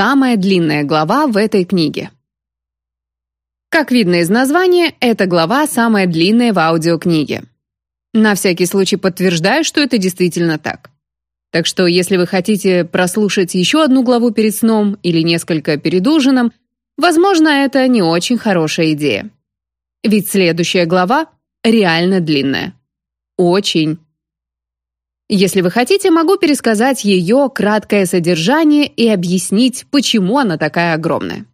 самая длинная глава в этой книге. Как видно из названия, эта глава самая длинная в аудиокниге. На всякий случай подтверждаю, что это действительно так. Так что, если вы хотите прослушать еще одну главу перед сном или несколько перед ужином, возможно, это не очень хорошая идея. Ведь следующая глава реально длинная. Очень. Если вы хотите, могу пересказать ее краткое содержание и объяснить, почему она такая огромная.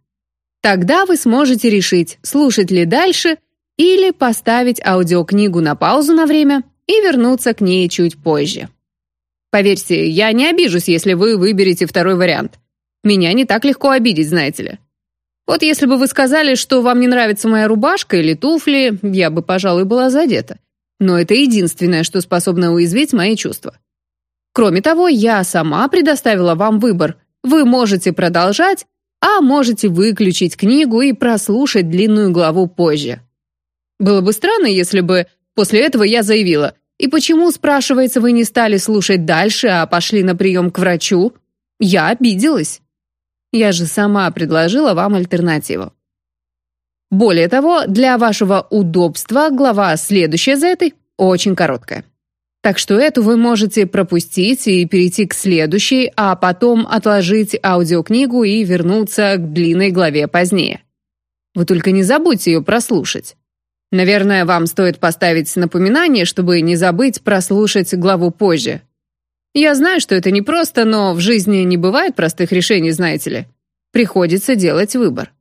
Тогда вы сможете решить, слушать ли дальше или поставить аудиокнигу на паузу на время и вернуться к ней чуть позже. Поверьте, я не обижусь, если вы выберете второй вариант. Меня не так легко обидеть, знаете ли. Вот если бы вы сказали, что вам не нравится моя рубашка или туфли, я бы, пожалуй, была задета. Но это единственное, что способно уязвить мои чувства. Кроме того, я сама предоставила вам выбор. Вы можете продолжать, а можете выключить книгу и прослушать длинную главу позже. Было бы странно, если бы после этого я заявила, «И почему, спрашивается, вы не стали слушать дальше, а пошли на прием к врачу?» Я обиделась. Я же сама предложила вам альтернативу. Более того, для вашего удобства глава, следующая за этой, очень короткая. Так что эту вы можете пропустить и перейти к следующей, а потом отложить аудиокнигу и вернуться к длинной главе позднее. Вы только не забудьте ее прослушать. Наверное, вам стоит поставить напоминание, чтобы не забыть прослушать главу позже. Я знаю, что это непросто, но в жизни не бывает простых решений, знаете ли. Приходится делать выбор.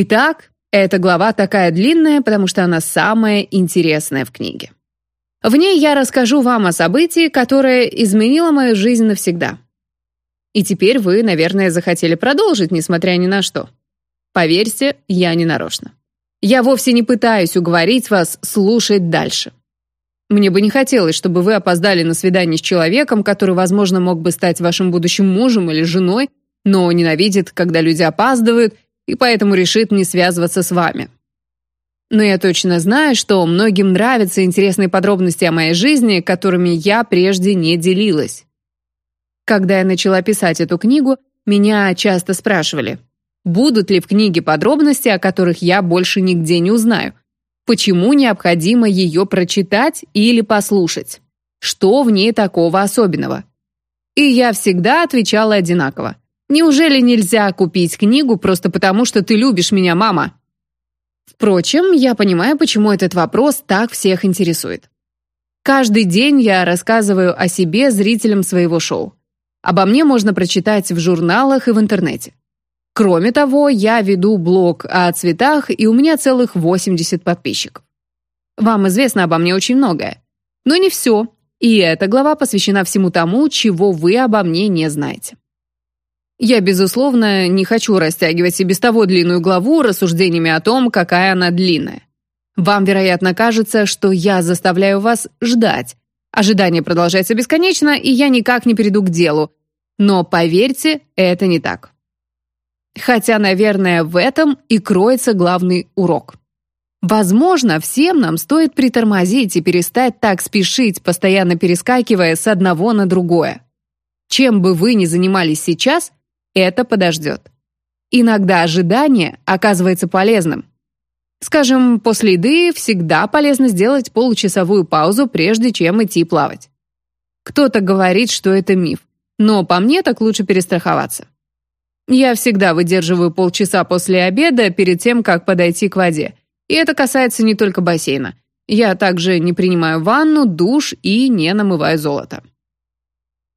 Итак, эта глава такая длинная, потому что она самая интересная в книге. В ней я расскажу вам о событии, которое изменило мою жизнь навсегда. И теперь вы, наверное, захотели продолжить, несмотря ни на что. Поверьте, я не нарочно. Я вовсе не пытаюсь уговорить вас слушать дальше. Мне бы не хотелось, чтобы вы опоздали на свидание с человеком, который, возможно, мог бы стать вашим будущим мужем или женой, но ненавидит, когда люди опаздывают, и поэтому решит не связываться с вами. Но я точно знаю, что многим нравятся интересные подробности о моей жизни, которыми я прежде не делилась. Когда я начала писать эту книгу, меня часто спрашивали, будут ли в книге подробности, о которых я больше нигде не узнаю, почему необходимо ее прочитать или послушать, что в ней такого особенного. И я всегда отвечала одинаково. Неужели нельзя купить книгу просто потому, что ты любишь меня, мама? Впрочем, я понимаю, почему этот вопрос так всех интересует. Каждый день я рассказываю о себе зрителям своего шоу. Обо мне можно прочитать в журналах и в интернете. Кроме того, я веду блог о цветах, и у меня целых 80 подписчиков. Вам известно обо мне очень многое. Но не все, и эта глава посвящена всему тому, чего вы обо мне не знаете. Я, безусловно, не хочу растягивать и без того длинную главу рассуждениями о том, какая она длинная. Вам, вероятно, кажется, что я заставляю вас ждать. Ожидание продолжается бесконечно, и я никак не перейду к делу. Но поверьте, это не так. Хотя, наверное, в этом и кроется главный урок. Возможно, всем нам стоит притормозить и перестать так спешить, постоянно перескакивая с одного на другое. Чем бы вы ни занимались сейчас, это подождет. Иногда ожидание оказывается полезным. Скажем, после еды всегда полезно сделать получасовую паузу, прежде чем идти плавать. Кто-то говорит, что это миф, но по мне так лучше перестраховаться. Я всегда выдерживаю полчаса после обеда перед тем, как подойти к воде. И это касается не только бассейна. Я также не принимаю ванну, душ и не намываю золото.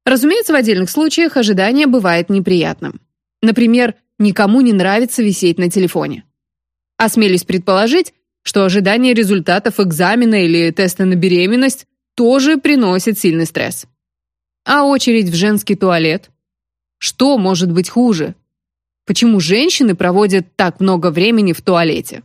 Разумеется, в отдельных случаях ожидание бывает неприятным. Например, никому не нравится висеть на телефоне. Осмелюсь предположить, что ожидание результатов экзамена или теста на беременность тоже приносит сильный стресс. А очередь в женский туалет? Что может быть хуже? Почему женщины проводят так много времени в туалете?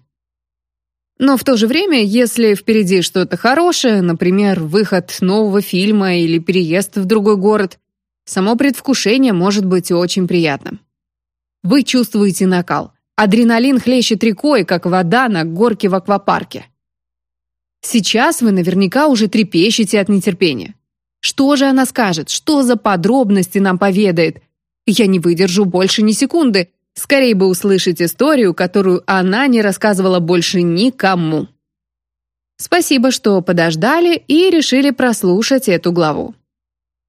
Но в то же время, если впереди что-то хорошее, например, выход нового фильма или переезд в другой город, само предвкушение может быть очень приятным. Вы чувствуете накал. Адреналин хлещет рекой, как вода на горке в аквапарке. Сейчас вы наверняка уже трепещете от нетерпения. Что же она скажет? Что за подробности нам поведает? Я не выдержу больше ни секунды. Скорее бы услышать историю, которую она не рассказывала больше никому. Спасибо, что подождали и решили прослушать эту главу.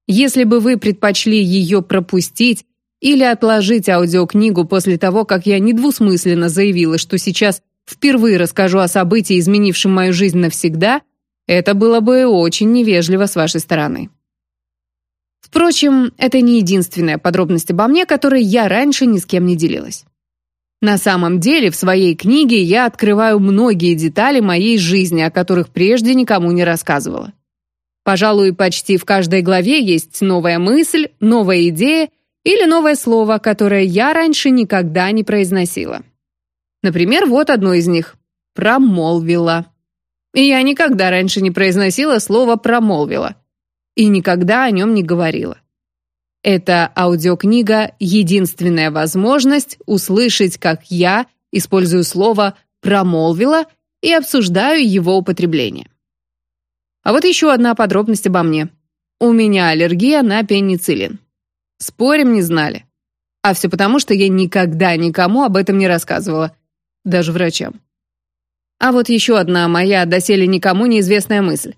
Если бы вы предпочли ее пропустить или отложить аудиокнигу после того, как я недвусмысленно заявила, что сейчас впервые расскажу о событии, изменившем мою жизнь навсегда, это было бы очень невежливо с вашей стороны. Впрочем, это не единственная подробность обо мне, которой я раньше ни с кем не делилась. На самом деле, в своей книге я открываю многие детали моей жизни, о которых прежде никому не рассказывала. Пожалуй, почти в каждой главе есть новая мысль, новая идея или новое слово, которое я раньше никогда не произносила. Например, вот одно из них – «промолвила». И я никогда раньше не произносила слово «промолвила» и никогда о нем не говорила. Эта аудиокнига — единственная возможность услышать, как я использую слово «промолвила» и обсуждаю его употребление. А вот еще одна подробность обо мне. У меня аллергия на пенициллин. Спорим, не знали. А все потому, что я никогда никому об этом не рассказывала. Даже врачам. А вот еще одна моя доселе никому неизвестная мысль.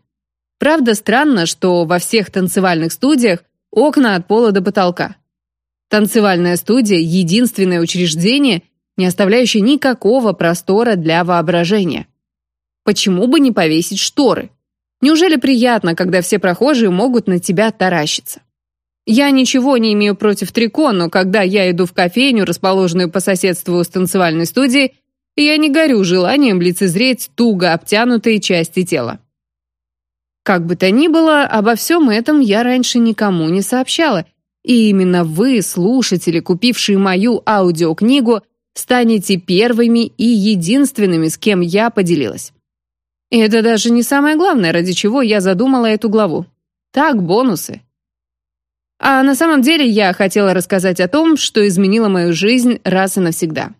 Правда, странно, что во всех танцевальных студиях окна от пола до потолка. Танцевальная студия — единственное учреждение, не оставляющее никакого простора для воображения. Почему бы не повесить шторы? Неужели приятно, когда все прохожие могут на тебя таращиться? Я ничего не имею против трико, но когда я иду в кофейню, расположенную по соседству с танцевальной студией, я не горю желанием лицезреть туго обтянутые части тела. Как бы то ни было, обо всем этом я раньше никому не сообщала, и именно вы, слушатели, купившие мою аудиокнигу, станете первыми и единственными, с кем я поделилась. И это даже не самое главное, ради чего я задумала эту главу. Так, бонусы. А на самом деле я хотела рассказать о том, что изменило мою жизнь раз и навсегда.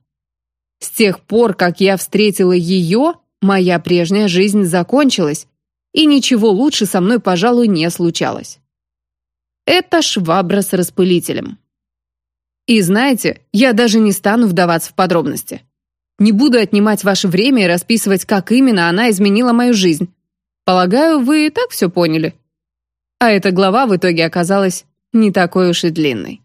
С тех пор, как я встретила ее, моя прежняя жизнь закончилась, и ничего лучше со мной, пожалуй, не случалось. Это швабра с распылителем. И знаете, я даже не стану вдаваться в подробности. Не буду отнимать ваше время и расписывать, как именно она изменила мою жизнь. Полагаю, вы и так все поняли. А эта глава в итоге оказалась не такой уж и длинной.